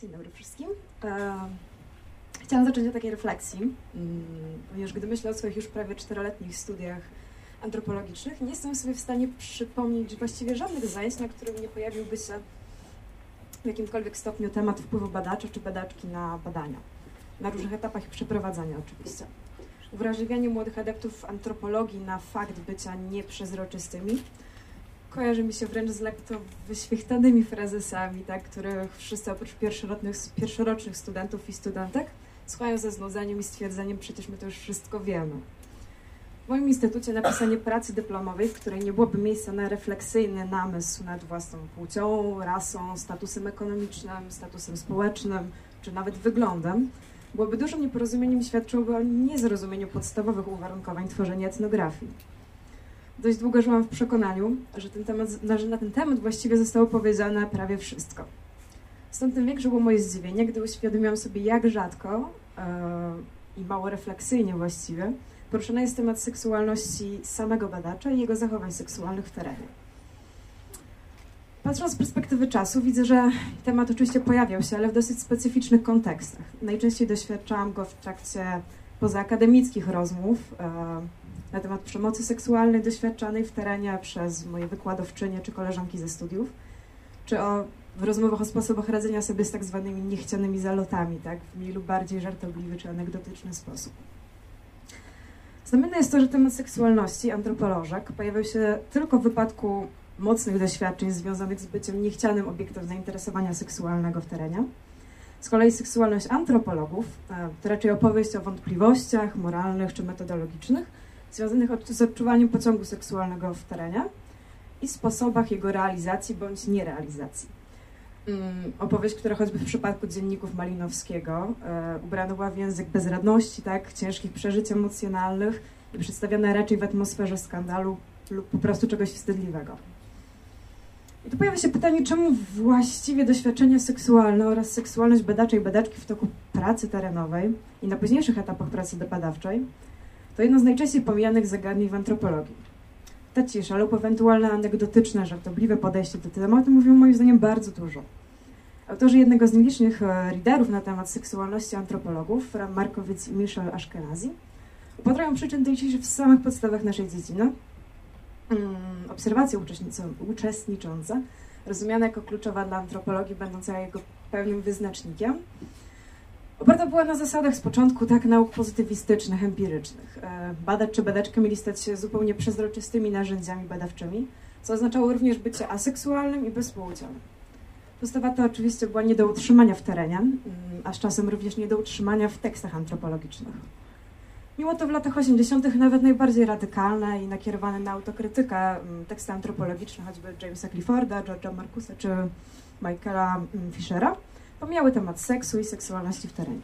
Dzień dobry wszystkim. E, chciałam zacząć od takiej refleksji, mm, ponieważ gdy myślę o swoich już prawie czteroletnich studiach antropologicznych, nie jestem sobie w stanie przypomnieć właściwie żadnych zajęć, na którym nie pojawiłby się w jakimkolwiek stopniu temat wpływu badacza czy badaczki na badania. Na różnych etapach ich przeprowadzania oczywiście. Uwrażliwianie młodych adeptów antropologii na fakt bycia nieprzezroczystymi kojarzy mi się wręcz z lekko wyświechtanymi frazesami, tak, których wszyscy oprócz pierwszorocznych, pierwszorocznych studentów i studentek słuchają ze znudzeniem i stwierdzeniem, przecież my to już wszystko wiemy. W moim instytucie napisanie pracy dyplomowej, w której nie byłoby miejsca na refleksyjny namysł nad własną płcią, rasą, statusem ekonomicznym, statusem społecznym, czy nawet wyglądem, byłoby dużym nieporozumieniem świadczyłoby o niezrozumieniu podstawowych uwarunkowań tworzenia etnografii dość długo żyłam w przekonaniu, że, ten temat, że na ten temat właściwie zostało powiedziane prawie wszystko. Stąd tym większe było moje zdziwienie, gdy uświadomiłam sobie, jak rzadko yy, i mało refleksyjnie właściwie poruszany jest temat seksualności samego badacza i jego zachowań seksualnych w terenie. Patrząc z perspektywy czasu, widzę, że temat oczywiście pojawiał się, ale w dosyć specyficznych kontekstach. Najczęściej doświadczałam go w trakcie pozaakademickich rozmów, yy, na temat przemocy seksualnej doświadczanej w terenie przez moje wykładowczynie czy koleżanki ze studiów, czy o, rozmowach o sposobach radzenia sobie z tak zwanymi niechcianymi zalotami, tak, w mniej lub bardziej żartobliwy czy anegdotyczny sposób. Znamienne jest to, że temat seksualności antropolożek pojawiał się tylko w wypadku mocnych doświadczeń związanych z byciem niechcianym obiektem zainteresowania seksualnego w terenie. Z kolei seksualność antropologów e, to raczej opowieść o wątpliwościach moralnych czy metodologicznych, związanych z odczuwaniem pociągu seksualnego w terenie i sposobach jego realizacji bądź nierealizacji. Um, opowieść, która choćby w przypadku dzienników Malinowskiego e, ubrana była w język bezradności, tak, ciężkich przeżyć emocjonalnych i przedstawiona raczej w atmosferze skandalu lub po prostu czegoś wstydliwego. I tu pojawia się pytanie, czemu właściwie doświadczenia seksualne oraz seksualność badaczej i badaczki w toku pracy terenowej i na późniejszych etapach pracy badawczej to jedno z najczęściej pomijanych zagadnień w antropologii. Ta cisza lub ewentualne anegdotyczne, żartobliwe podejście do tematu mówią moim zdaniem bardzo dużo. Autorzy jednego z nielicznych e, readerów na temat seksualności antropologów, Ram Markowicz i Michel Ashkenazi, upatrują przyczyn tej ciszy w samych podstawach naszej dziedziny. Mm, obserwacje uczestniczące, rozumiane jako kluczowa dla antropologii, będąca jego pewnym wyznacznikiem, Oparta była na zasadach z początku tak nauk pozytywistycznych, empirycznych. E, badacz czy badaczka mieli stać się zupełnie przezroczystymi narzędziami badawczymi, co oznaczało również bycie aseksualnym i bezpłciowym. Postawa ta oczywiście była nie do utrzymania w terenie, mm, a z czasem również nie do utrzymania w tekstach antropologicznych. Mimo to w latach 80. nawet najbardziej radykalne i nakierowane na autokrytykę mm, teksty antropologiczne, choćby Jamesa Clifforda, George'a Marcusa czy Michaela mm, Fischera, pomijały temat seksu i seksualności w terenie.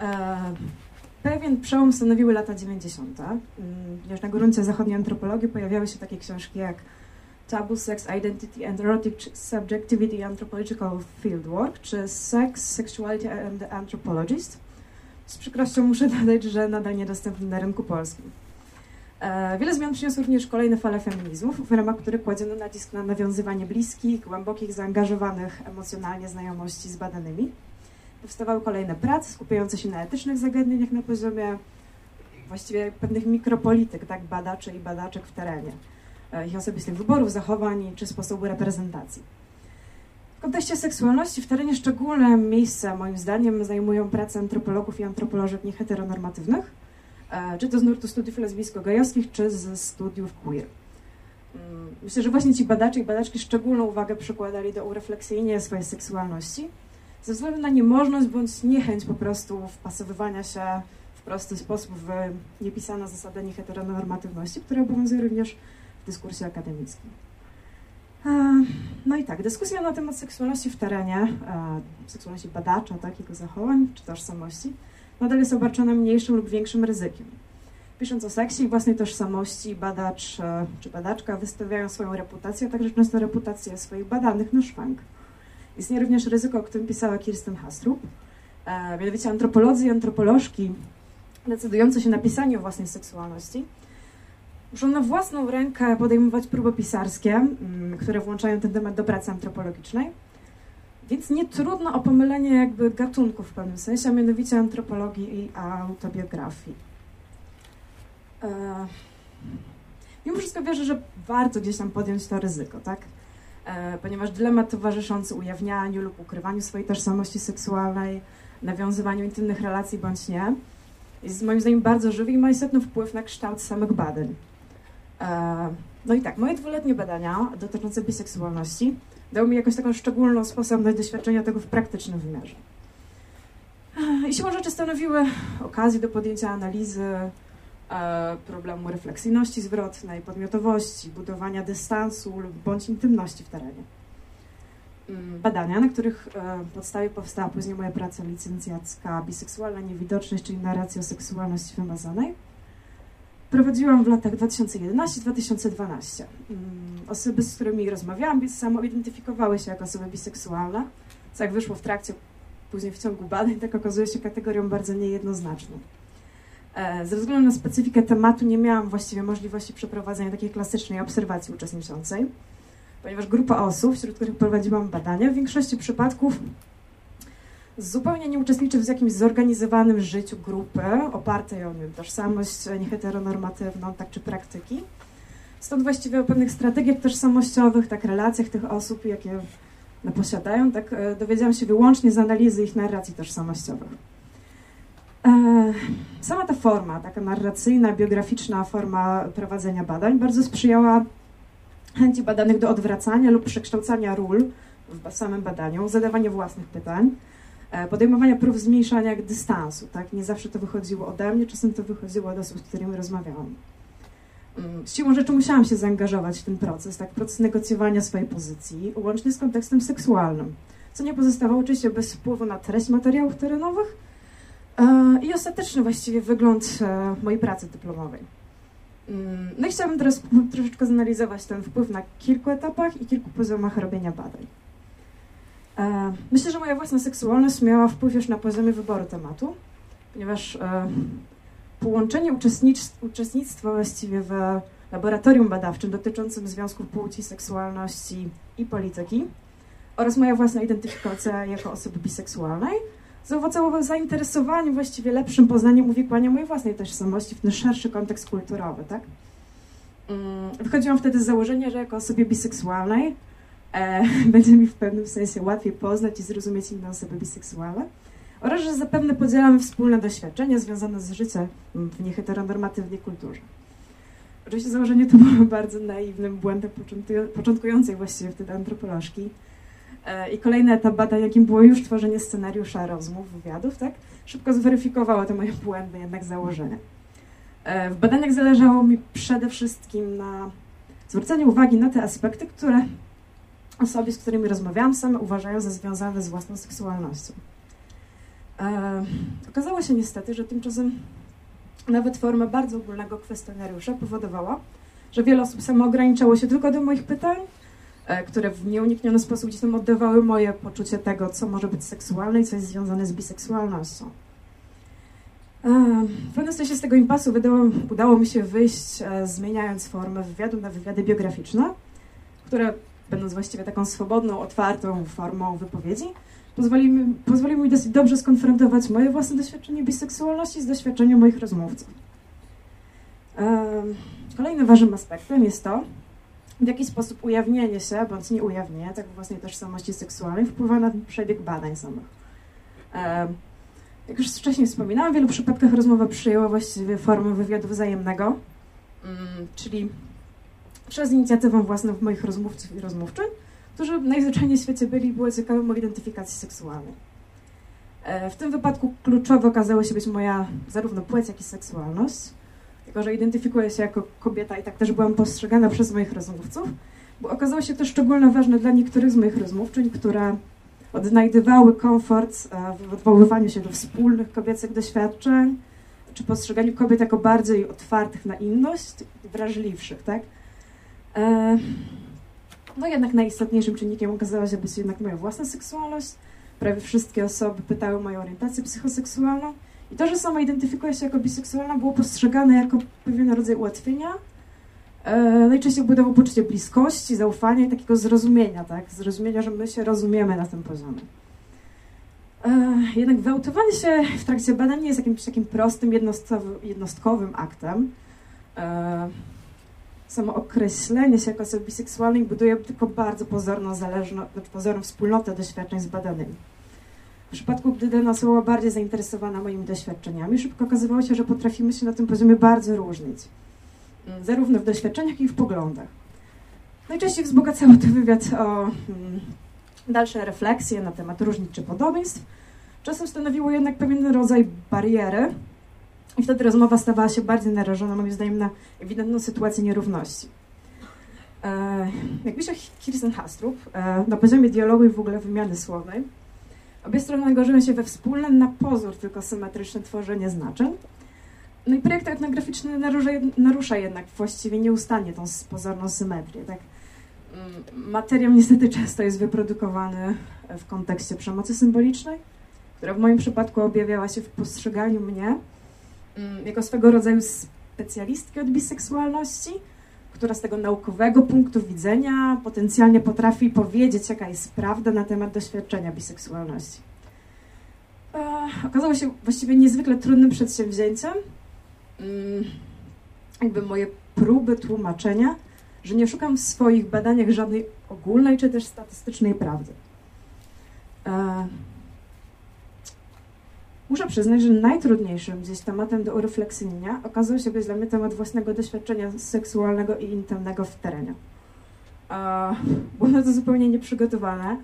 E, pewien przełom stanowiły lata 90., ponieważ na gruncie zachodniej antropologii pojawiały się takie książki jak Taboo Sex, Identity and Erotic Subjectivity Anthropological Fieldwork, czy Sex, Sexuality and the Anthropologist. Z przykrością muszę dodać, że nadal niedostępny na rynku polskim. E, wiele zmian przyniosły również kolejne fale feminizmów, w ramach których kładziono nacisk na nawiązywanie bliskich, głębokich, zaangażowanych emocjonalnie znajomości z badanymi. Powstawały kolejne prace skupiające się na etycznych zagadnieniach na poziomie właściwie pewnych mikropolityk, tak, badaczy i badaczek w terenie, e, ich osobistych wyborów, zachowań czy sposobu reprezentacji. W kontekście seksualności w terenie szczególne miejsce, moim zdaniem, zajmują prace antropologów i antropolożek nieheteronormatywnych, czy to z nurtu studiów lesbijsko-gejowskich, czy ze studiów queer. Mm, myślę, że właśnie ci badacze i badaczki szczególną uwagę przykładali do urefleksyjnia swojej seksualności, ze względu na niemożność bądź niechęć po prostu wpasowywania się w prosty sposób w niepisane zasady nieheteronormatywności, które obowiązują również w dyskursie akademickim. E, no i tak, dyskusja na temat seksualności w terenie, e, seksualności badacza, tak, jego zachowań czy tożsamości, nadal jest obarczona mniejszym lub większym ryzykiem. Pisząc o seksie i własnej tożsamości, badacz e, czy badaczka wystawiają swoją reputację, a także często reputację swoich badanych na szwank. Istnieje również ryzyko, o którym pisała Kirsten Hastrup. E, mianowicie antropolodzy i antropolożki decydujące się na pisanie o własnej seksualności muszą na własną rękę podejmować próby pisarskie, mm, które włączają ten temat do pracy antropologicznej Więc nie trudno o pomylenie jakby gatunków w pewnym sensie, a mianowicie antropologii i autobiografii. E, mimo wszystko wierzę, że warto gdzieś tam podjąć to ryzyko, tak? E, ponieważ dylemat towarzyszący ujawnianiu lub ukrywaniu swojej tożsamości seksualnej, nawiązywaniu intymnych relacji bądź nie, jest moim zdaniem bardzo żywy i ma istotny wpływ na kształt samych badań. E, no i tak, moje dwuletnie badania dotyczące biseksualności dały mi jakąś taką szczególną sposobność doświadczenia tego w praktycznym wymiarze. I siłą rzeczy stanowiły okazję do podjęcia analizy e, problemu refleksyjności zwrotnej, podmiotowości, budowania dystansu lub bądź intymności w terenie. Mm, badania, na których e, podstawie powstała później moja praca licencjacka Biseksualna niewidoczność, czyli narracja o seksualności wymazanej. Prowadziłam w latach 2011-2012. Mm, osoby, z którymi rozmawiałam, samo identyfikowały się jako osoby biseksualne, co jak wyszło w trakcie, później w ciągu badań, tak okazuje się kategorią bardzo niejednoznaczną. E, ze względu na specyfikę tematu nie miałam właściwie możliwości przeprowadzenia takiej klasycznej obserwacji uczestniczącej ponieważ grupa osób, wśród których prowadziłam badania, w większości przypadków zupełnie nie uczestniczy w jakimś zorganizowanym życiu grupy opartej o nie, tożsamość nieheteronormatywną, tak czy praktyki. Stąd właściwie o pewnych strategiach tożsamościowych, tak relacjach tych osób, jakie one posiadają, tak e, dowiedziałam się wyłącznie z analizy ich narracji tożsamościowych. E, sama ta forma, taka narracyjna, biograficzna forma prowadzenia badań bardzo sprzyjała chęci badanych do odwracania lub przekształcania ról w samym badaniu, zadawania własnych pytań, podejmowania prób zmniejszania dystansu. Tak? Nie zawsze to wychodziło ode mnie, czasem to wychodziło od osób, z którymi rozmawiałam. Mm, siłą rzeczy musiałam się zaangażować w ten proces, tak, proces negocjowania swojej pozycji, łącznie z kontekstem seksualnym, co nie pozostawało oczywiście bez wpływu na treść materiałów terenowych e, i ostateczny właściwie wygląd e, mojej pracy dyplomowej. Mm, no i chciałabym teraz troszeczkę zanalizować ten wpływ na kilku etapach i kilku poziomach robienia badań. E, myślę, że moja własna seksualność miała wpływ już na poziomie wyboru tematu, ponieważ e, połączenie uczestnictwa właściwie w laboratorium badawczym dotyczącym związków płci, seksualności i polityki oraz moja własna identyfikacja jako osoby biseksualnej zaowocowało zainteresowaniem, właściwie lepszym poznaniem uwikłania mojej własnej tożsamości w ten szerszy kontekst kulturowy, tak? Mm, wychodziłam wtedy z założenia, że jako osobie biseksualnej e, będzie mi w pewnym sensie łatwiej poznać i zrozumieć inne osoby biseksualne oraz, że zapewne podzielamy wspólne doświadczenia związane z życiem w nieheteronormatywnej kulturze. Oczywiście założenie to było bardzo naiwnym błędem początkującej właściwie wtedy antropolożki, E, I kolejny etap badań, jakim było już tworzenie scenariusza rozmów, wywiadów, tak? Szybko zweryfikowało te moje błędne jednak założenia. E, w badaniach zależało mi przede wszystkim na zwróceniu uwagi na te aspekty, które osoby, z którymi rozmawiałam, same uważają za związane z własną seksualnością. E, okazało się niestety, że tymczasem nawet forma bardzo ogólnego kwestionariusza powodowała, że wiele osób samo ograniczało się tylko do moich pytań, E, które w nieunikniony sposób gdzieś tam oddawały moje poczucie tego, co może być seksualne i co jest związane z biseksualnością. E, w pewnym sensie z tego impasu wydało, udało mi się wyjść, e, zmieniając formę wywiadu na wywiady biograficzne, które, będąc właściwie taką swobodną, otwartą formą wypowiedzi, pozwoliły mi, pozwoli mi dosyć dobrze skonfrontować moje własne doświadczenie biseksualności z doświadczeniem moich rozmówców. Kolejnym ważnym aspektem jest to, w jaki sposób ujawnienie się, bądź nie ujawnienie tak własnej tożsamości seksualnej wpływa na przebieg badań samych. Jak już wcześniej wspominałam, w wielu przypadkach rozmowa przyjęła właściwie formę wywiadu wzajemnego, mm, czyli przez inicjatywę własną moich rozmówców i rozmówczyń, którzy najzwyczajniej w świecie byli i było ciekawe o identyfikacji seksualnej. E, w tym wypadku kluczowo okazało się być moja zarówno płeć, jak i seksualność tylko że identyfikuję się jako kobieta i tak też byłam postrzegana przez moich rozmówców, bo okazało się to szczególnie ważne dla niektórych z moich rozmówczyń, które odnajdywały komfort w odwoływaniu się do wspólnych kobiecych doświadczeń, czy postrzeganiu kobiet jako bardziej otwartych na inność, wrażliwszych, tak? E, no jednak najistotniejszym czynnikiem okazała się być jednak moja własna seksualność. Prawie wszystkie osoby pytały o moją orientację psychoseksualną, i to, że sama identyfikuje się jako biseksualna, było postrzegane jako pewien rodzaj ułatwienia e, najczęściej budował poczucie bliskości, zaufania i takiego zrozumienia, tak? Zrozumienia, że my się rozumiemy na tym poziomie. E, jednak wyautowanie się w trakcie badań nie jest jakimś takim prostym, jednostkowym aktem. Samo określenie się jako osoby biseksualnej buduje tylko bardzo pozorną, zależną, znaczy pozorną wspólnotę doświadczeń z badanymi. W przypadku, gdy dana osoba bardziej zainteresowana moimi doświadczeniami, szybko okazywało się, że potrafimy się na tym poziomie bardzo różnić. Mm, zarówno w doświadczeniach, jak i w poglądach. Najczęściej wzbogacało to wywiad o mm, dalsze refleksje na temat różnic czy podobieństw. Czasem stanowiło jednak pewien rodzaj bariery i wtedy rozmowa stawała się bardziej narażona, moim zdaniem, na ewidentną sytuację nierówności. E, jak pisze Kirsten Hastrup, e, na poziomie dialogu i w ogóle wymiany słownej, obie strony angażują się we wspólne, na pozór tylko symetryczne tworzenie znaczeń. No i projekt etnograficzny narusza, narusza jednak właściwie nieustannie tą pozorną symetrię. Tak? Mm, materiał niestety często jest wyprodukowany w kontekście przemocy symbolicznej, która w moim przypadku objawiała się w postrzeganiu mnie jako swego rodzaju specjalistki od biseksualności, która z tego naukowego punktu widzenia potencjalnie potrafi powiedzieć, jaka jest prawda na temat doświadczenia biseksualności. E, okazało się właściwie niezwykle trudnym przedsięwzięciem. Mm, jakby moje próby tłumaczenia że nie szukam w swoich badaniach żadnej ogólnej czy też statystycznej prawdy. Muszę przyznać, że najtrudniejszym gdzieś tematem do urefleksyjnia okazał się być dla mnie temat własnego doświadczenia seksualnego i intymnego w terenie. E, było na to zupełnie nieprzygotowane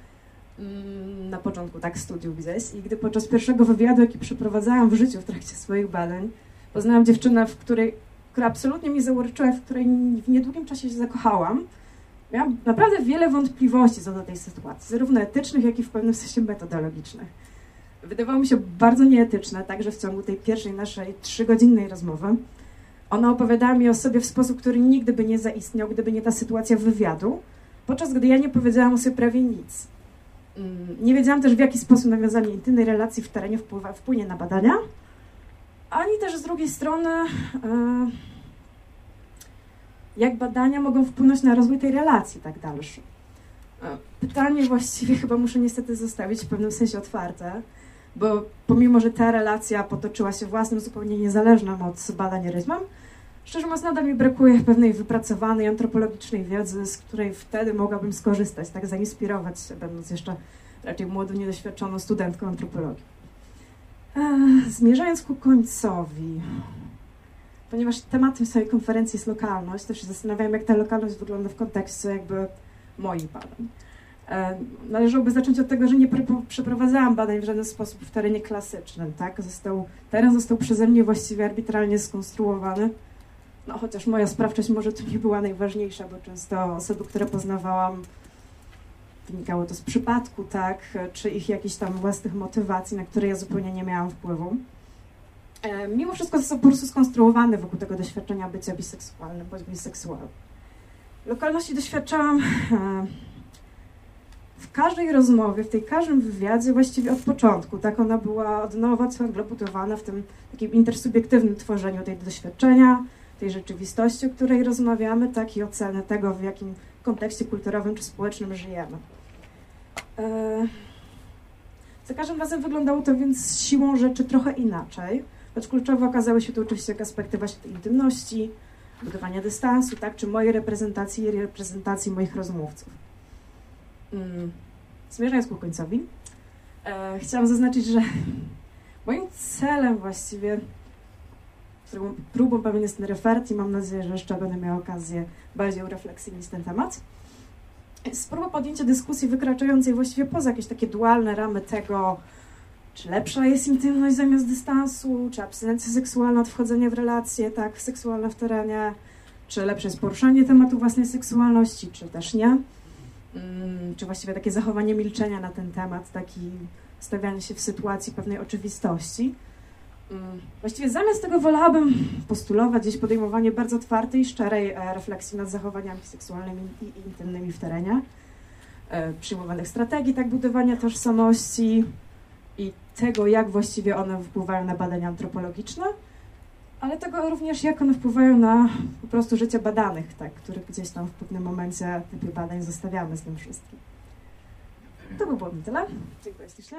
mm, na początku tak studiów gdzieś i gdy podczas pierwszego wywiadu, jaki przeprowadzałam w życiu w trakcie swoich badań, poznałam dziewczynę, w której która absolutnie mnie zauroczyła, w której w niedługim czasie się zakochałam, miałam naprawdę wiele wątpliwości co do tej sytuacji, zarówno etycznych, jak i w pewnym sensie metodologicznych. Wydawało mi się bardzo nieetyczne, także w ciągu tej pierwszej naszej trzygodzinnej rozmowy. Ona opowiadała mi o sobie w sposób, który nigdy by nie zaistniał, gdyby nie ta sytuacja wywiadu, podczas gdy ja nie powiedziałam o sobie prawie nic. Mm, nie wiedziałam też, w jaki sposób nawiązanie intymnej relacji w terenie wpływa, wpłynie na badania, ani też z drugiej strony, e, jak badania mogą wpłynąć na rozwój tej relacji tak dalszy. E, pytanie właściwie chyba muszę niestety zostawić w pewnym sensie otwarte, bo pomimo, że ta relacja potoczyła się własnym, zupełnie niezależnym od badań rytmem, szczerze mówiąc nadal mi brakuje pewnej wypracowanej antropologicznej wiedzy, z której wtedy mogłabym skorzystać, tak zainspirować się, będąc jeszcze raczej młodą, niedoświadczoną studentką antropologii. Zmierzając ku końcowi, ponieważ tematem swojej konferencji jest lokalność, też się zastanawiam, jak ta lokalność wygląda w kontekście jakby moich badań. Należałoby zacząć od tego, że nie przeprowadzałam badań w żaden sposób w terenie klasycznym, tak? Został, teren został przeze mnie właściwie arbitralnie skonstruowany. No chociaż moja sprawczość może tu nie była najważniejsza, bo często osoby, które poznawałam, wynikało to z przypadku, tak, czy ich jakichś tam własnych motywacji, na które ja zupełnie nie miałam wpływu. E, mimo wszystko są po prostu skonstruowane wokół tego doświadczenia bycia biseksualnym bądź biseksualnym. Lokalności doświadczałam e, w każdej rozmowie, w tej każdym wywiadzie właściwie od początku. Tak ona była od nowa ciągle budowana w tym takim intersubiektywnym tworzeniu tej doświadczenia, tej rzeczywistości, o której rozmawiamy, tak i oceny tego, w jakim kontekście kulturowym czy społecznym żyjemy. E, za każdym razem wyglądało to więc siłą rzeczy trochę inaczej, choć kluczowe okazały się tu oczywiście aspekty właśnie tej intymności, budowania dystansu, tak, czy mojej reprezentacji i reprezentacji moich rozmówców. Hmm. Zmierzając ku końcowi, e, chciałam zaznaczyć, że moim celem właściwie, którą próbą pewien jest ten refert i mam nadzieję, że jeszcze będę miała okazję bardziej urefleksyjnić ten temat, spróba podjęcia dyskusji wykraczającej właściwie poza jakieś takie dualne ramy tego, czy lepsza jest intymność zamiast dystansu, czy abstynencja seksualna od wchodzenia w relacje, tak, seksualne w terenie, czy lepsze jest poruszanie tematu własnej seksualności, czy też nie. Mm, czy właściwie takie zachowanie milczenia na ten temat, taki stawianie się w sytuacji pewnej oczywistości. Mm, właściwie zamiast tego wolałabym postulować gdzieś podejmowanie bardzo otwartej i szczerej e, refleksji nad zachowaniami seksualnymi i intymnymi w terenie, e, przyjmowanych strategii tak budowania tożsamości i tego, jak właściwie one wpływają na badania antropologiczne ale tego również jak one wpływają na po prostu życie badanych, tak, które gdzieś tam w pewnym momencie typy badań zostawiamy z tym wszystkim. To by było na tyle. Dziękuję ślicznie.